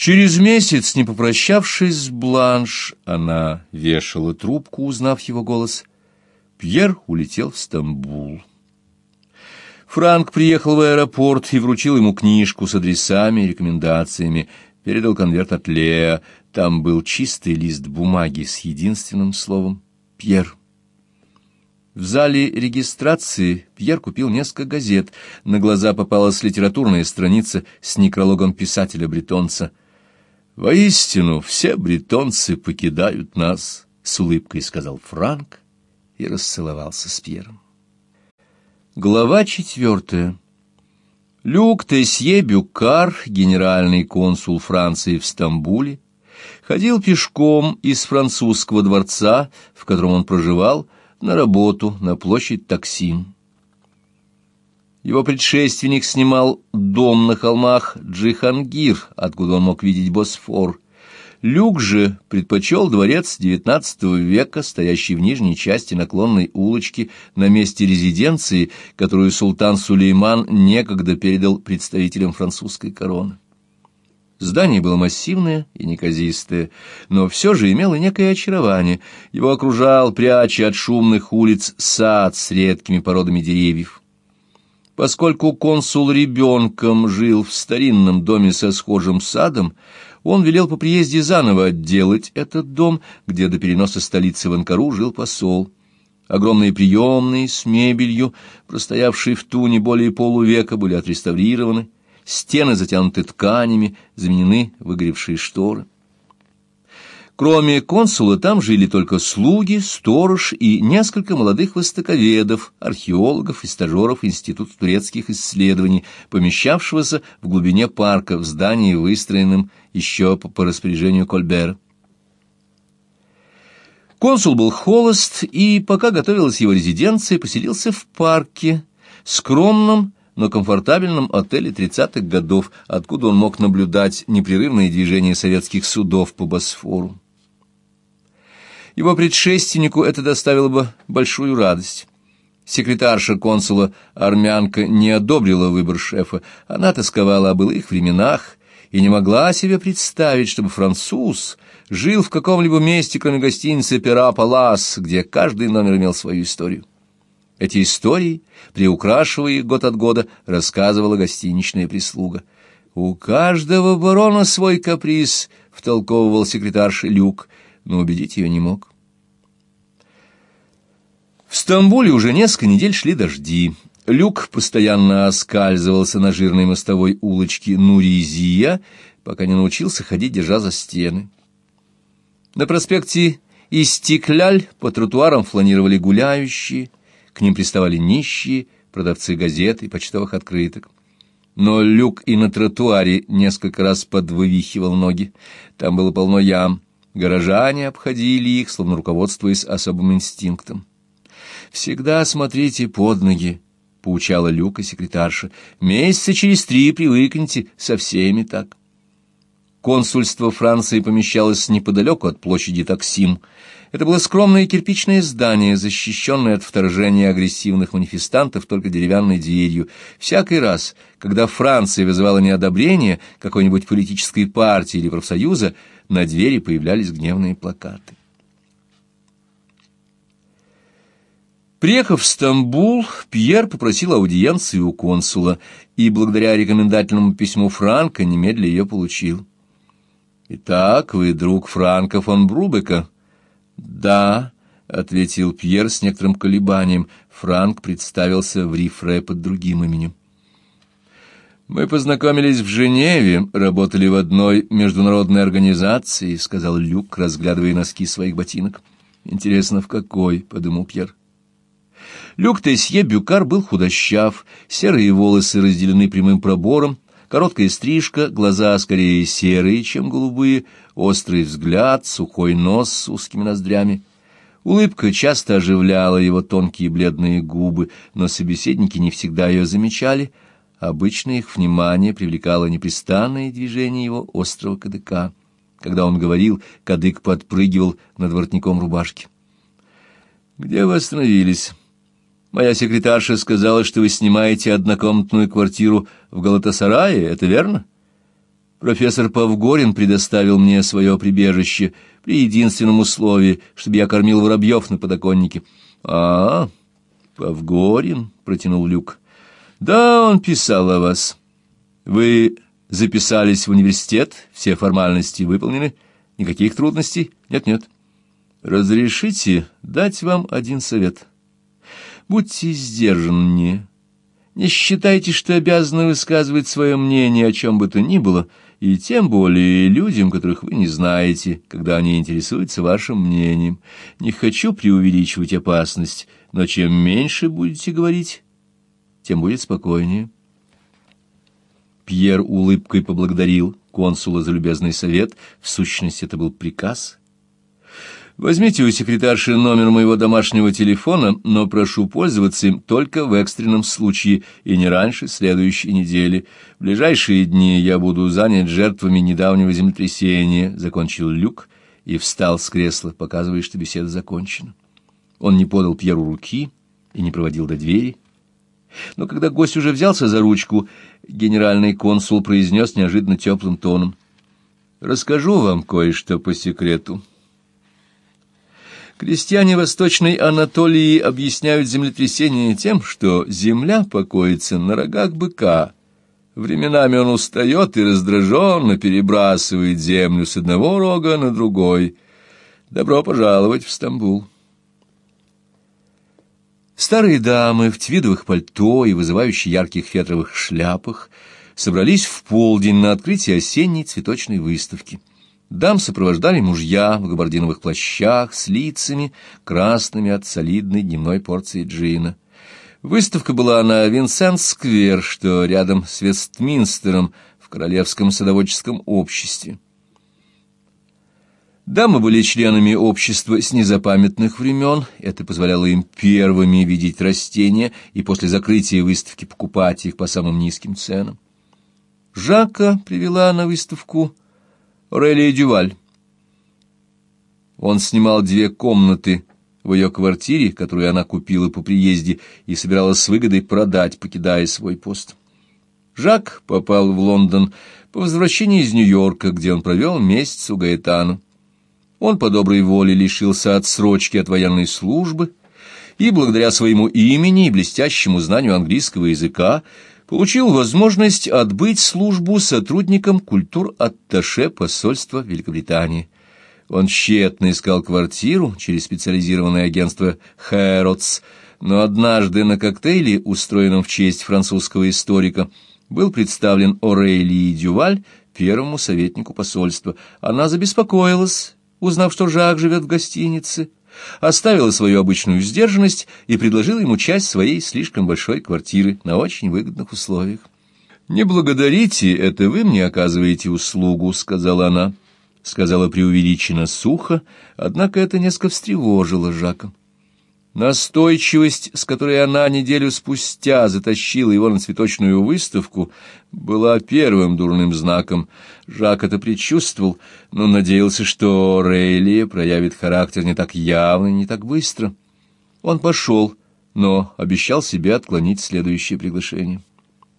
Через месяц, не попрощавшись с Бланш, она вешала трубку, узнав его голос. Пьер улетел в Стамбул. Франк приехал в аэропорт и вручил ему книжку с адресами и рекомендациями, передал конверт от Леа. Там был чистый лист бумаги с единственным словом «Пьер». В зале регистрации Пьер купил несколько газет. На глаза попалась литературная страница с некрологом писателя-бретонца. «Воистину, все бретонцы покидают нас», — с улыбкой сказал Франк и расцеловался с Пьером. Глава четвертая. Люк Тесье Бюкар, генеральный консул Франции в Стамбуле, ходил пешком из французского дворца, в котором он проживал, на работу на площадь Таксим. Его предшественник снимал дом на холмах Джихангир, откуда он мог видеть Босфор, Люк же предпочел дворец XIX века, стоящий в нижней части наклонной улочки на месте резиденции, которую султан Сулейман некогда передал представителям французской короны. Здание было массивное и неказистое, но все же имело некое очарование. Его окружал, пряча от шумных улиц, сад с редкими породами деревьев. Поскольку консул ребенком жил в старинном доме со схожим садом, он велел по приезде заново отделать этот дом, где до переноса столицы в Анкару жил посол. Огромные приемные с мебелью, простоявшие в туне более полувека, были отреставрированы, стены затянуты тканями, заменены выгоревшие шторы. Кроме консула там жили только слуги, сторож и несколько молодых востоковедов, археологов и стажеров Института турецких исследований, помещавшегося в глубине парка в здании, выстроенном еще по, по распоряжению Кольбера. Консул был холост, и, пока готовилась его резиденция, поселился в парке, скромном, но комфортабельном отеле 30-х годов, откуда он мог наблюдать непрерывное движение советских судов по Босфору. Его предшественнику это доставило бы большую радость. Секретарша консула армянка не одобрила выбор шефа. Она тосковала о былых временах и не могла себе представить, чтобы француз жил в каком-либо месте, кроме гостиницы «Пера Палас», где каждый номер имел свою историю. Эти истории, приукрашивая их год от года, рассказывала гостиничная прислуга. «У каждого барона свой каприз», — втолковывал секретарша Люк, но убедить ее не мог. В Стамбуле уже несколько недель шли дожди. Люк постоянно оскальзывался на жирной мостовой улочке Нуризия, пока не научился ходить, держа за стены. На проспекте Истекляль по тротуарам фланировали гуляющие, к ним приставали нищие, продавцы газет и почтовых открыток. Но Люк и на тротуаре несколько раз подвывихивал ноги. Там было полно ям. Горожане обходили их, словно руководствуясь особым инстинктом. «Всегда смотрите под ноги», — поучала Люка секретарша. «Месяца через три привыкнете, со всеми так». Консульство Франции помещалось неподалеку от площади Таксим. Это было скромное кирпичное здание, защищенное от вторжения агрессивных манифестантов только деревянной дверью. Всякий раз, когда Франция вызывала неодобрение какой-нибудь политической партии или профсоюза, на двери появлялись гневные плакаты. Приехав в Стамбул, Пьер попросил аудиенции у консула и, благодаря рекомендательному письму Франка, немедленно ее получил. «Итак, вы друг Франка фон Брубека?» «Да», — ответил Пьер с некоторым колебанием. Франк представился в Рифре под другим именем. «Мы познакомились в Женеве, работали в одной международной организации», — сказал Люк, разглядывая носки своих ботинок. «Интересно, в какой?» — подумал Пьер. Люк Тесье Бюкар был худощав, серые волосы разделены прямым пробором, короткая стрижка, глаза скорее серые, чем голубые, острый взгляд, сухой нос с узкими ноздрями. Улыбка часто оживляла его тонкие бледные губы, но собеседники не всегда ее замечали. Обычно их внимание привлекало непрестанное движение его острого кадыка. Когда он говорил, кадык подпрыгивал над воротником рубашки. «Где вы остановились?» Моя секретарша сказала, что вы снимаете однокомнатную квартиру в Галатасарае, это верно? Профессор Павгорин предоставил мне свое прибежище при единственном условии, чтобы я кормил воробьев на подоконнике. — А, Павгорин, — протянул Люк. — Да, он писал о вас. Вы записались в университет, все формальности выполнены, никаких трудностей? Нет-нет. Разрешите дать вам один совет. Будьте сдержаннее. Не считайте, что обязаны высказывать свое мнение о чем бы то ни было, и тем более людям, которых вы не знаете, когда они интересуются вашим мнением. Не хочу преувеличивать опасность, но чем меньше будете говорить, тем будет спокойнее. Пьер улыбкой поблагодарил консула за любезный совет, в сущности это был приказ — Возьмите у секретарши номер моего домашнего телефона, но прошу пользоваться им только в экстренном случае и не раньше следующей недели. В ближайшие дни я буду занят жертвами недавнего землетрясения, — закончил Люк и встал с кресла, показывая, что беседа закончена. Он не подал Пьеру руки и не проводил до двери. Но когда гость уже взялся за ручку, генеральный консул произнес неожиданно теплым тоном. «Расскажу вам кое-что по секрету». Крестьяне Восточной Анатолии объясняют землетрясение тем, что земля покоится на рогах быка. Временами он устает и раздраженно перебрасывает землю с одного рога на другой. Добро пожаловать в Стамбул. Старые дамы в твидовых пальто и вызывающих ярких фетровых шляпах собрались в полдень на открытие осенней цветочной выставки. Дам сопровождали мужья в габардиновых плащах с лицами, красными от солидной дневной порции джина. Выставка была на Винсент-сквер, что рядом с Вестминстером в Королевском садоводческом обществе. Дамы были членами общества с незапамятных времен, это позволяло им первыми видеть растения и после закрытия выставки покупать их по самым низким ценам. Жака привела на выставку Орелия Дюваль. Он снимал две комнаты в ее квартире, которую она купила по приезде и собиралась с выгодой продать, покидая свой пост. Жак попал в Лондон по возвращении из Нью-Йорка, где он провел месяц у Гаэтана. Он по доброй воле лишился отсрочки от военной службы и, благодаря своему имени и блестящему знанию английского языка, получил возможность отбыть службу сотрудником культур-атташе посольства Великобритании. Он тщетно искал квартиру через специализированное агентство «Хэротс», но однажды на коктейле, устроенном в честь французского историка, был представлен Орелии Дюваль, первому советнику посольства. Она забеспокоилась, узнав, что Жак живет в гостинице, оставила свою обычную сдержанность и предложила ему часть своей слишком большой квартиры на очень выгодных условиях. «Не благодарите, это вы мне оказываете услугу», — сказала она. Сказала преувеличенно сухо, однако это несколько встревожило Жака. Настойчивость, с которой она неделю спустя затащила его на цветочную выставку, была первым дурным знаком. Жак это предчувствовал, но надеялся, что Рейли проявит характер не так явно не так быстро. Он пошел, но обещал себе отклонить следующее приглашение.